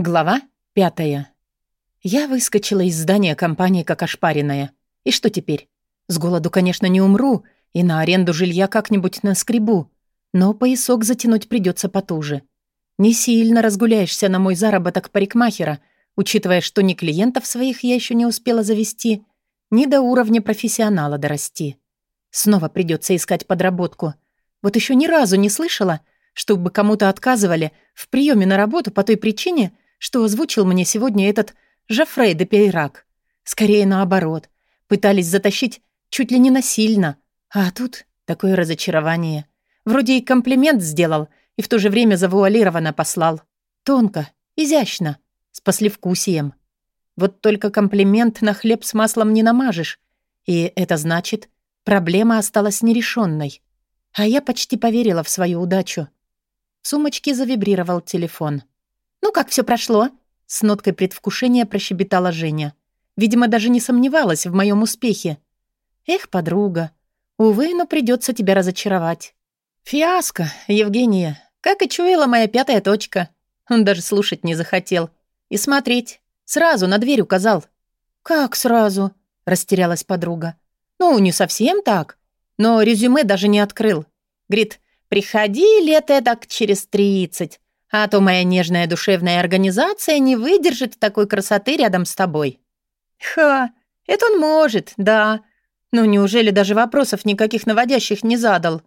Глава пятая. Я выскочила из здания компании как ошпаренная. И что теперь? С голоду, конечно, не умру, и на аренду жилья как-нибудь наскребу, но поясок затянуть придется потуже. Не сильно разгуляешься на мой заработок парикмахера, учитывая, что ни клиентов своих я еще не успела завести, ни до уровня профессионала дорасти. Снова придется искать подработку. Вот еще ни разу не слышала, чтобы кому-то отказывали в приеме на работу по той причине, что озвучил мне сегодня этот Жафрей де Пейрак. Скорее наоборот. Пытались затащить чуть ли не насильно. А тут такое разочарование. Вроде и комплимент сделал, и в то же время завуалированно послал. Тонко, изящно, с послевкусием. Вот только комплимент на хлеб с маслом не намажешь. И это значит, проблема осталась нерешенной. А я почти поверила в свою удачу. В сумочке завибрировал телефон. «Ну, как все прошло?» С ноткой предвкушения прощебетала Женя. Видимо, даже не сомневалась в моем успехе. «Эх, подруга, увы, но придется тебя разочаровать». «Фиаско, Евгения, как и чуяла моя пятая точка». Он даже слушать не захотел. И смотреть. Сразу на дверь указал. «Как сразу?» — растерялась подруга. «Ну, не совсем так. Но резюме даже не открыл. Говорит, приходи лет так через тридцать. А то моя нежная душевная организация не выдержит такой красоты рядом с тобой». «Ха, это он может, да. Ну неужели даже вопросов никаких наводящих не задал?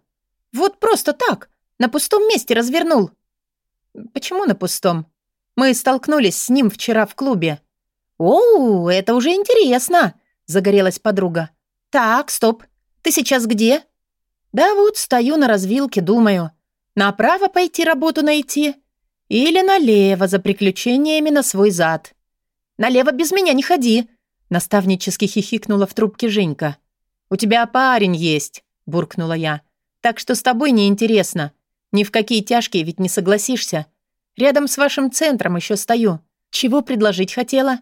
Вот просто так, на пустом месте развернул». «Почему на пустом? Мы столкнулись с ним вчера в клубе». «Оу, это уже интересно», — загорелась подруга. «Так, стоп. Ты сейчас где?» «Да вот, стою на развилке, думаю. Направо пойти работу найти или налево за приключениями на свой зад. «Налево без меня не ходи!» Наставнически хихикнула в трубке Женька. «У тебя парень есть», — буркнула я. «Так что с тобой неинтересно. Ни в какие тяжкие ведь не согласишься. Рядом с вашим центром еще стою. Чего предложить хотела?»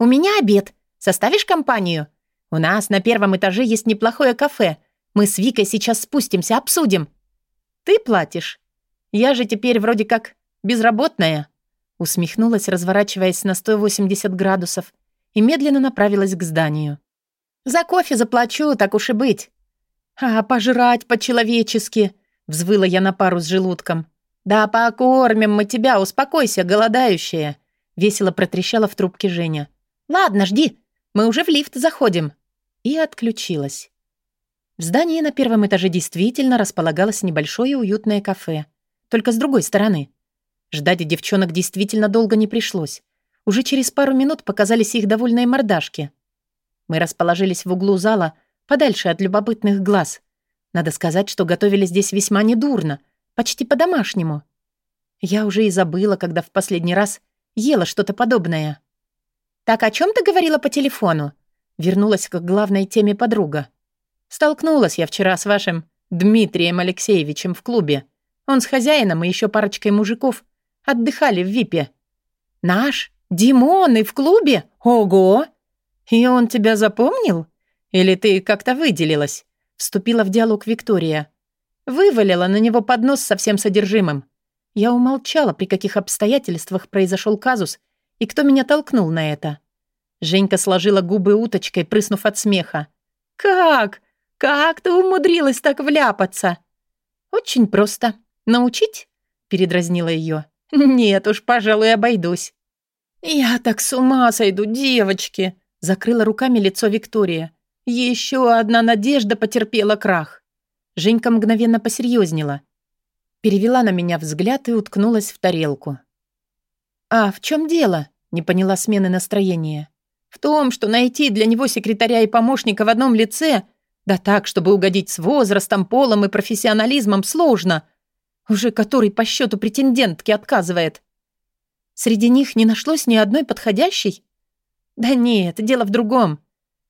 «У меня обед. Составишь компанию? У нас на первом этаже есть неплохое кафе. Мы с Викой сейчас спустимся, обсудим». «Ты платишь. Я же теперь вроде как Безработная?» Усмехнулась, разворачиваясь на 180 градусов, и медленно направилась к зданию. «За кофе заплачу, так уж и быть». «А пожрать по-человечески!» — взвыла я на пару с желудком. «Да покормим мы тебя, успокойся, голодающая!» — весело протрещала в трубке Женя. «Ладно, жди, мы уже в лифт заходим». И отключилась. В здании на первом этаже действительно располагалось небольшое уютное кафе. Только с другой стороны. Ждать девчонок действительно долго не пришлось. Уже через пару минут показались их довольные мордашки. Мы расположились в углу зала, подальше от любопытных глаз. Надо сказать, что готовили здесь весьма недурно, почти по-домашнему. Я уже и забыла, когда в последний раз ела что-то подобное. «Так о чем ты говорила по телефону?» Вернулась к главной теме подруга. «Столкнулась я вчера с вашим Дмитрием Алексеевичем в клубе. Он с хозяином и еще парочкой мужиков Отдыхали в ВИПе. Наш? Димон и в клубе? Ого! И он тебя запомнил? Или ты как-то выделилась? Вступила в диалог Виктория. Вывалила на него поднос со всем содержимым. Я умолчала, при каких обстоятельствах произошел казус и кто меня толкнул на это. Женька сложила губы уточкой, прыснув от смеха. «Как? Как ты умудрилась так вляпаться?» «Очень просто. Научить?» — передразнила ее. «Нет уж, пожалуй, обойдусь». «Я так с ума сойду, девочки!» — закрыла руками лицо Виктория. «Еще одна надежда потерпела крах». Женька мгновенно посерьезнела. Перевела на меня взгляд и уткнулась в тарелку. «А в чем дело?» — не поняла смены настроения. «В том, что найти для него секретаря и помощника в одном лице, да так, чтобы угодить с возрастом, полом и профессионализмом, сложно. Уже который по счету претендентки отказывает. Среди них не нашлось ни одной подходящей? Да нет, дело в другом.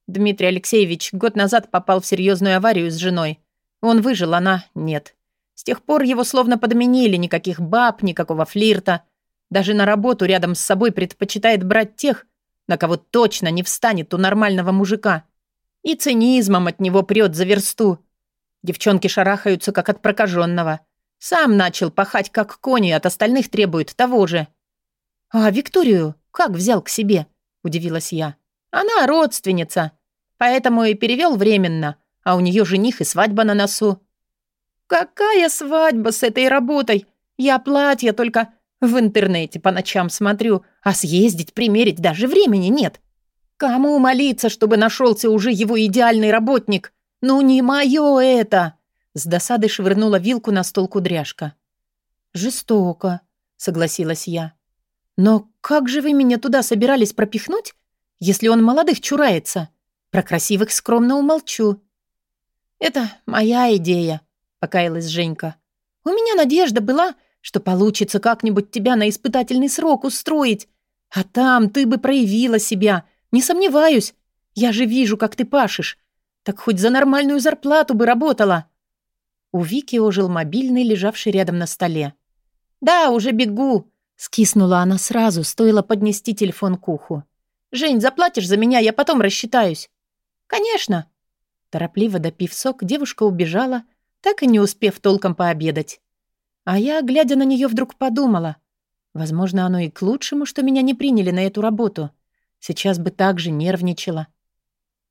Дмитрий Алексеевич год назад попал в серьезную аварию с женой. Он выжил, она нет. С тех пор его словно подменили, никаких баб, никакого флирта. Даже на работу рядом с собой предпочитает брать тех, на кого точно не встанет у нормального мужика. И цинизмом от него прет за версту. Девчонки шарахаются, как от прокаженного. Сам начал пахать, как кони, от остальных требует того же. «А Викторию как взял к себе?» — удивилась я. «Она родственница, поэтому и перевел временно, а у нее жених и свадьба на носу». «Какая свадьба с этой работой? Я платье только в интернете по ночам смотрю, а съездить, примерить даже времени нет. Кому молиться, чтобы нашелся уже его идеальный работник? Ну не мое это!» С досадой швырнула вилку на стол кудряшка. «Жестоко», — согласилась я. «Но как же вы меня туда собирались пропихнуть, если он молодых чурается? Про красивых скромно умолчу». «Это моя идея», — покаялась Женька. «У меня надежда была, что получится как-нибудь тебя на испытательный срок устроить. А там ты бы проявила себя, не сомневаюсь. Я же вижу, как ты пашешь. Так хоть за нормальную зарплату бы работала». У Вики ожил мобильный, лежавший рядом на столе. «Да, уже бегу», — скиснула она сразу, стоило поднести телефон к уху. «Жень, заплатишь за меня, я потом рассчитаюсь». «Конечно». Торопливо допив сок, девушка убежала, так и не успев толком пообедать. А я, глядя на нее, вдруг подумала. Возможно, оно и к лучшему, что меня не приняли на эту работу. Сейчас бы так же нервничала.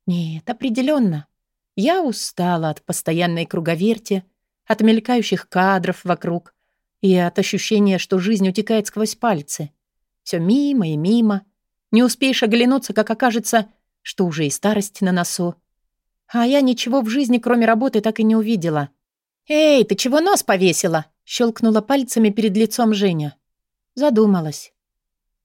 Нет, определенно. Я устала от постоянной круговерти, от мелькающих кадров вокруг и от ощущения, что жизнь утекает сквозь пальцы. Все мимо и мимо. Не успеешь оглянуться, как окажется, что уже и старость на носу. А я ничего в жизни, кроме работы, так и не увидела. «Эй, ты чего нос повесила?» — щелкнула пальцами перед лицом Женя. Задумалась.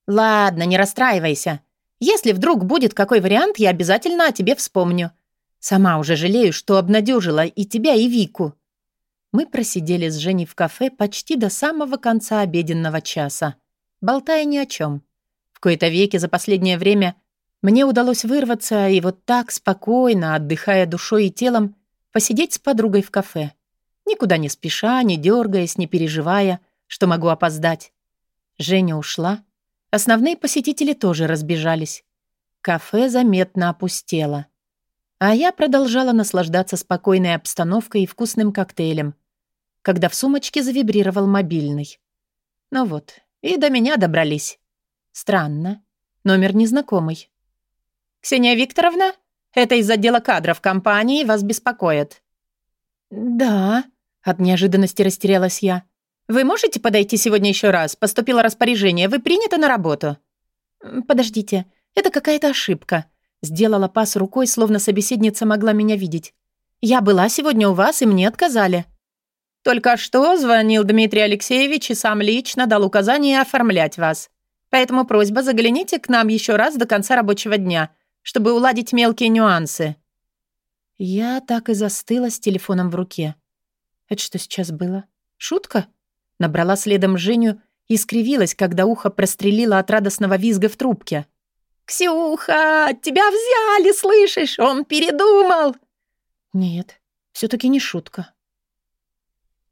«Ладно, не расстраивайся. Если вдруг будет какой вариант, я обязательно о тебе вспомню. Сама уже жалею, что обнадежила и тебя, и Вику». Мы просидели с Женей в кафе почти до самого конца обеденного часа, болтая ни о чем. В кои-то веки за последнее время мне удалось вырваться и вот так спокойно, отдыхая душой и телом, посидеть с подругой в кафе. Никуда не спеша, не дергаясь, не переживая, что могу опоздать. Женя ушла. Основные посетители тоже разбежались. Кафе заметно опустело. А я продолжала наслаждаться спокойной обстановкой и вкусным коктейлем, когда в сумочке завибрировал мобильный. Ну вот, и до меня добрались. Странно. Номер незнакомый. «Ксения Викторовна, это из отдела кадров компании вас беспокоит». «Да», — от неожиданности растерялась я. «Вы можете подойти сегодня еще раз? Поступило распоряжение, вы приняты на работу». «Подождите, это какая-то ошибка», — сделала пас рукой, словно собеседница могла меня видеть. «Я была сегодня у вас, и мне отказали». Только что звонил Дмитрий Алексеевич и сам лично дал указание оформлять вас. Поэтому просьба загляните к нам еще раз до конца рабочего дня, чтобы уладить мелкие нюансы». Я так и застыла с телефоном в руке. Это что сейчас было? Шутка? Набрала следом Женю и скривилась, когда ухо прострелило от радостного визга в трубке. «Ксюха, тебя взяли, слышишь? Он передумал!» «Нет, все таки не шутка».